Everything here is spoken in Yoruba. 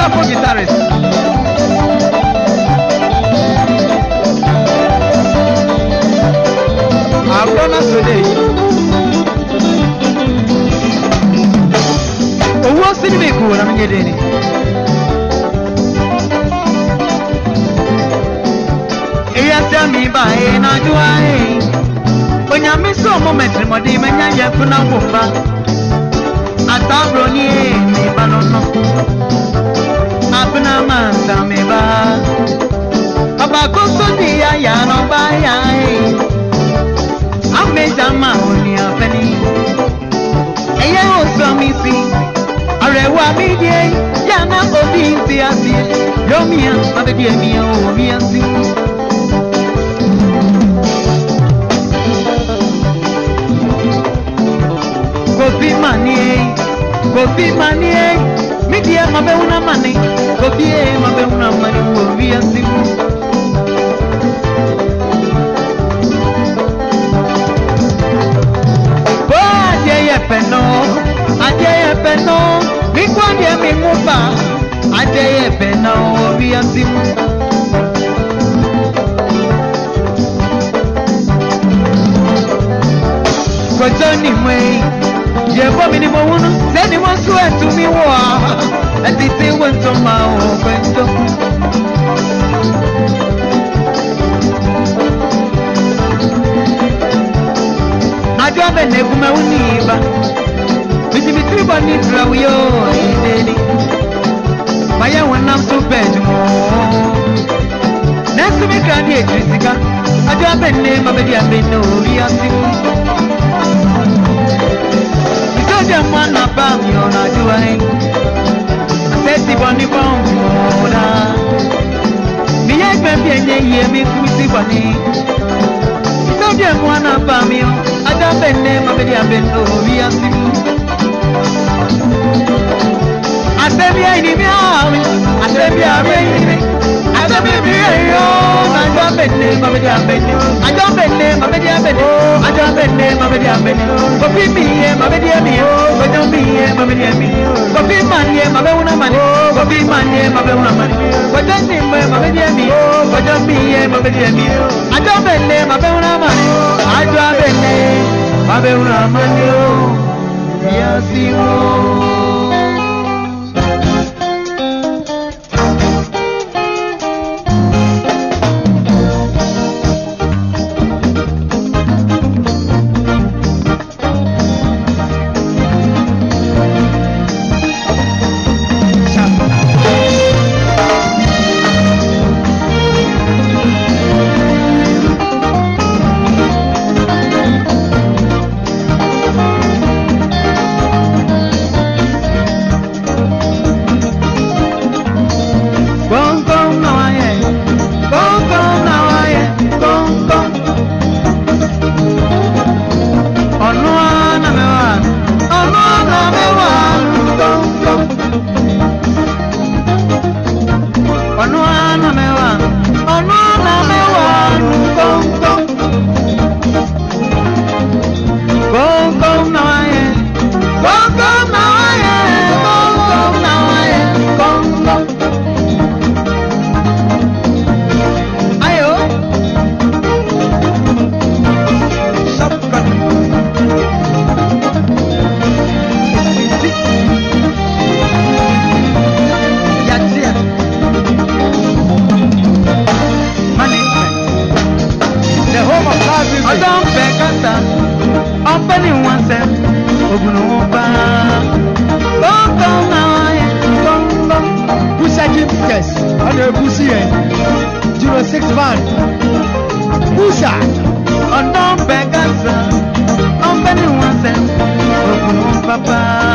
Afro guitarist. Our donors today. Owó sinimá èkó wọ̀ lọ́nà yẹ́dẹ́ ni. Ìyá sẹ́ mi báyìí náà jó ayé. Onyàmí sọ̀ mọ́mẹ̀tì mọ̀dé mẹ́nyá yẹ fún náà wò fa. Àtàbùrọ̀ ni èèmì ìbánú náà kuna manta me ba Papa kusudi ya ya no ba ya e Ame jama oni afeni Eye oso so mi si Are wa mi die ya na obi nti asi Yo mi a abe die mi o mi asi Kofi mani e Kofi mani e Mi die ma una mani Kofie mapemuna manu via siku Bo ajeye Mi Ajeye peno Mikwandye mingupa Ajeye peno via siku Kwa zoni mwe Jebo minimo uno adite wento ma wento ajo abe na eguma wuni iba bitimitiri bɔ ni brawo yo ideni mayɛ wɔn nam so bɛn mu nɛsumi kra ma bɛ di abe ende ye mi kumisi bani Saudie mwana pamio Ada bene mabedi ya beno Via simu Asebia inimi awi Asebia inimi Asebia inimi benne comedy abeni ajo benne comedy abeni ajo benne comedy abeni kofi miye comedy miye kojo miye comedy miye kofi manye mabe una mani kofi manye mabe una mani kojo nimbe comedy miye kojo miye comedy miye ajo benne mabe una mani ajo benne mabe una mani yasiwo. ọjọ́ ń fẹ́ kàtà ọpẹ́ ní wọn sẹ́ ogun ló ń bá ó ń kọ́ àwọn yẹn tó ń bọ́. busa jeep test ọ̀nà zero six van busa ọjọ́ ń fẹ́ kàtà ọpẹ́ ní wọn sẹ́ ogun ló ń bá bá.